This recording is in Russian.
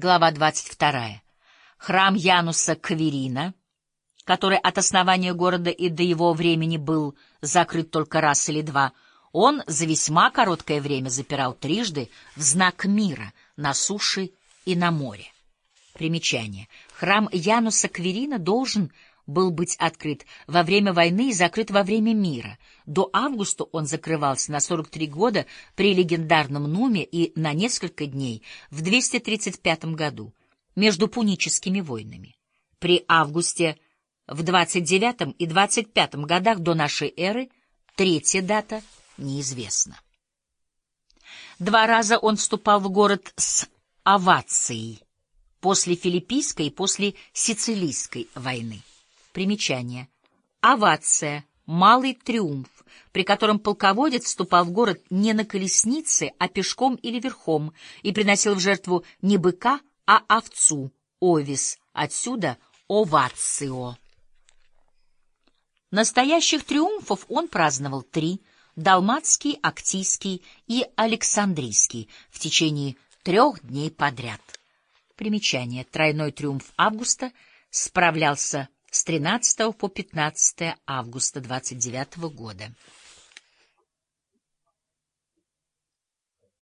Глава 22. Храм Януса Каверина, который от основания города и до его времени был закрыт только раз или два, он за весьма короткое время запирал трижды в знак мира на суше и на море. Примечание. Храм Януса Кверина должен был быть открыт во время войны и закрыт во время мира. До августа он закрывался на 43 года при легендарном Нуме и на несколько дней в 235 году между пуническими войнами. При августе в 29 и 25 годах до нашей эры третья дата неизвестна. Два раза он вступал в город с овацией после Филиппийской и после Сицилийской войны. Примечание. Овация — малый триумф, при котором полководец вступал в город не на колеснице, а пешком или верхом, и приносил в жертву не быка, а овцу, овис, отсюда овацио. Настоящих триумфов он праздновал три — Далматский, Актийский и Александрийский — в течение трех дней подряд. Примечание. Тройной триумф августа справлялся с 13 по 15 августа 29 года.